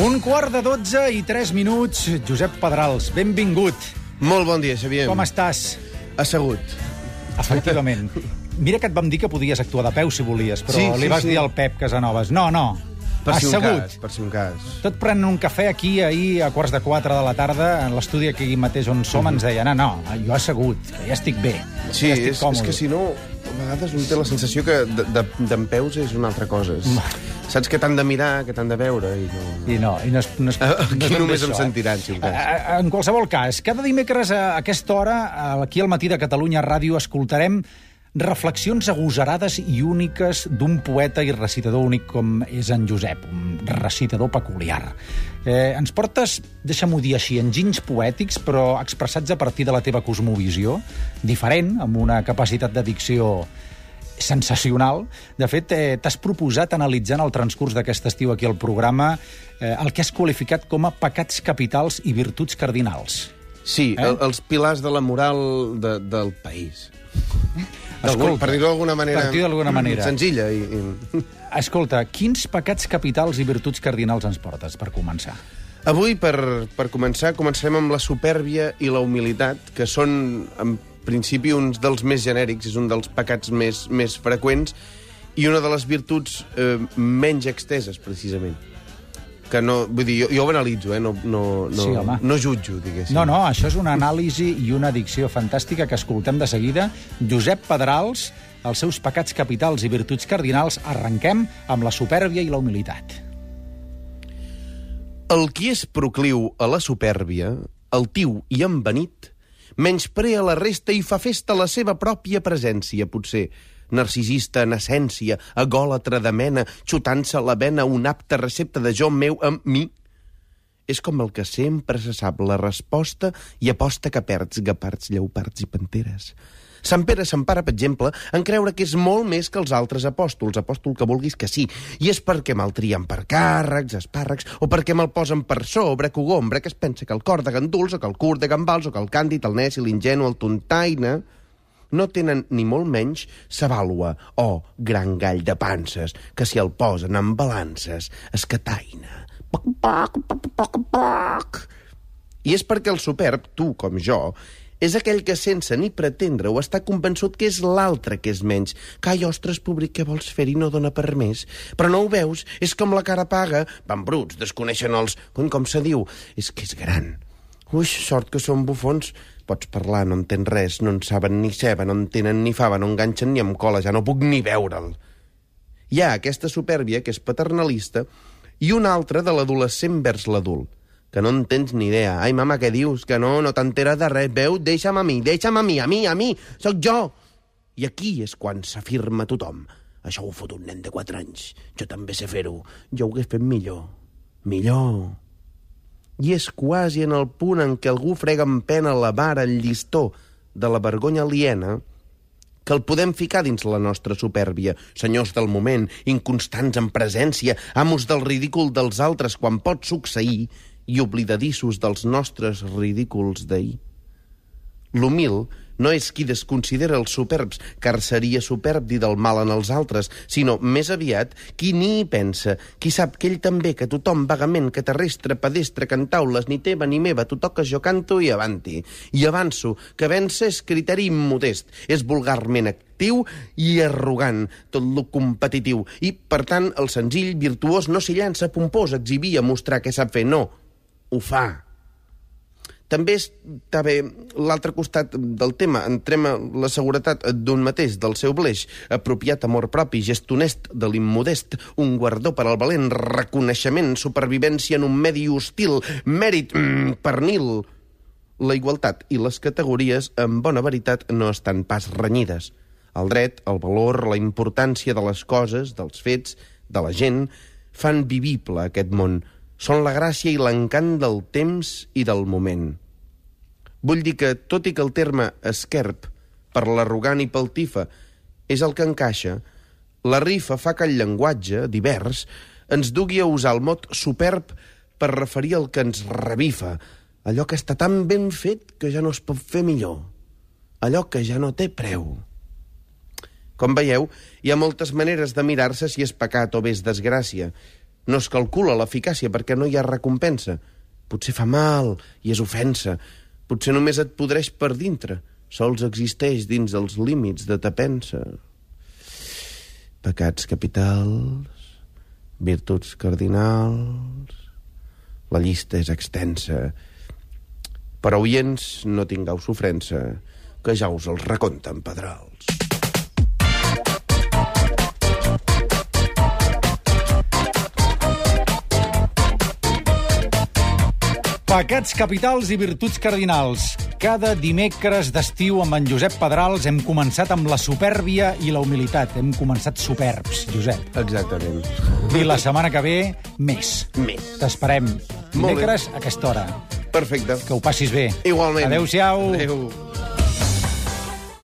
Un quart de dotze i tres minuts. Josep Pedrals, benvingut. Molt bon dia, Xavier. Com estàs? Assegut. Efectivament. Mira que et vam dir que podies actuar de peu si volies, però Sí, li sí, vas sí. dir al Pep Casanovas, no, no, Per si un assegut. cas, per si un cas. Tot prenent un cafè aquí ahir a quarts de quatre de la tarda, en l'estudi aquí mateix on som, ens deien, ah, no, jo assegut, que ja estic bé, Sí, ja estic és, còmode. és que si no, a vegades un té la sensació que de- de- d'en peus és una altra cosa. Saps que t'han de mirar, que t'han de veure, i no... I no, i no és, no és, no és Aquí bé només em això, eh? sentiran, si un cas. En qualsevol cas, cada dimecres a aquesta hora, aquí al matí de Catalunya Ràdio, escoltarem reflexions agosarades i úniques d'un poeta i recitador únic com és en Josep, un recitador peculiar. Eh, ens portes, deixa'm-ho dir així, enginys poètics, però expressats a partir de la teva cosmovisió, diferent, amb una capacitat de dicció sensacional. De fet, eh, t'has proposat, analitzant el transcurs d'aquest estiu aquí al programa, eh, el que has qualificat com a pecats capitals i virtuts cardinals. Sí, eh? el, els pilars de la moral de, del país. Escolta, per dir-ho d'alguna manera... per d'alguna manera. Senzilla. I, i... Escolta, quins pecats capitals i virtuts cardinals ens portes, per començar? Avui, per, per començar, començarem amb la supèrbia i la humilitat, que són, en principi, uns dels més genèrics, és un dels pecats més, més freqüents, i una de les virtuts eh, menys exteses, precisament. Que no, vull dir, jo, jo ho analitzo, eh? no, no, no, Sí, home. no jutjo, diguéssim. No, no, això és una anàlisi i una dicció fantàstica que escoltem de seguida. Josep Pedrals, els seus pecats capitals i virtuts cardinals, arrenquem amb la supèrbia i la humilitat. El qui és procliu a la supèrbia, altiu i envenit, menysprea la resta i fa festa la seva pròpia presència, potser narcisista en essència, agòlatra de mena, xutant-se la vena una apta recepta de jo meu amb mi. És com el que sempre se sap la resposta i aposta que perds gapards, lleopards i panteres. Sant Pere s'empara, per exemple, en creure que és molt més que els altres apòstols, apòstol que vulguis que sí, i és perquè me'l trien per càrrecs, espàrrecs, o perquè me'l posen per sobre, cogombra, que es pensa que el cor de ganduls, o que el curt de gambals, o que el càndid, el neci, l'ingenu, el tontaina no tenen ni molt menys sa vàlua, o gran gall de panses, que si el posen en balances es cataina. Poc, poc, poc, poc, poc. I és perquè el superb, tu com jo, és aquell que sense ni pretendre o està convençut que és l'altre que és menys. Que, ai, ostres, públic, què vols fer-hi? No dona per més. Però no ho veus? És com la cara paga. Van bruts, desconeixen els... Com, com se diu? És que és gran. Uix, sort que són bufons. Pots parlar, no entén res, no en saben ni ceba, no en tenen ni fava, no enganxen ni amb cola, ja no puc ni veure'l. Hi ha aquesta supèrbia, que és paternalista, i una altra de l'adolescent vers l'adult, que no en tens ni idea. Ai, mama, què dius? Que no, no t'enteres de res. Veu, deixa'm a mi, deixa'm a mi, a mi, a mi, sóc jo. I aquí és quan s'afirma tothom. Això ho fot un nen de 4 anys. Jo també sé fer-ho. Jo ho hagués fet millor. Millor. I és quasi en el punt en què algú frega amb pena la vara, el llistó de la vergonya aliena, que el podem ficar dins la nostra supèrbia, senyors del moment, inconstants en presència, amos del ridícul dels altres quan pot succeir i oblidadissos dels nostres ridículs d'ahir. L'humil no és qui desconsidera els superbs, car seria superb dir del mal en els altres, sinó, més aviat, qui ni hi pensa, qui sap que ell també, que tothom vagament, que terrestre, pedestre, cantaules, ni teva ni meva, tu toques, jo canto i avanti. I avanço, que vèncer és criteri immodest, és vulgarment actiu i arrogant, tot lo competitiu. I, per tant, el senzill virtuós no s'hi llança pompós exhibir, a mostrar què sap fer, no, ho fa. També està bé l'altre costat del tema. Entrem a la seguretat d'un mateix, del seu bleix, apropiat amor propi, gest honest de l'immodest, un guardó per al valent, reconeixement, supervivència en un medi hostil, mèrit, mm, pernil. La igualtat i les categories, en bona veritat, no estan pas renyides. El dret, el valor, la importància de les coses, dels fets, de la gent, fan vivible aquest món. Són la gràcia i l'encant del temps i del moment. Vull dir que, tot i que el terme esquerp, per l'arrogant i pel tifa, és el que encaixa, la rifa fa que el llenguatge, divers, ens dugui a usar el mot superb per referir el que ens revifa, allò que està tan ben fet que ja no es pot fer millor, allò que ja no té preu. Com veieu, hi ha moltes maneres de mirar-se si és pecat o bé és desgràcia. No es calcula l'eficàcia perquè no hi ha recompensa. Potser fa mal i és ofensa. Potser només et podreix per dintre. Sols existeix dins els límits de ta pensa. Pecats capitals, virtuts cardinals... La llista és extensa. Però oients, no tingueu sofrença, que ja us els recompten pedrals. Pecats capitals i virtuts cardinals. Cada dimecres d'estiu amb en Josep Pedrals hem començat amb la supèrbia i la humilitat. Hem començat superbs, Josep. Exactament. I la setmana que ve, més. Més. T'esperem. Dimecres a aquesta hora. Perfecte. Que ho passis bé. Igualment. Adéu-siau. Adéu.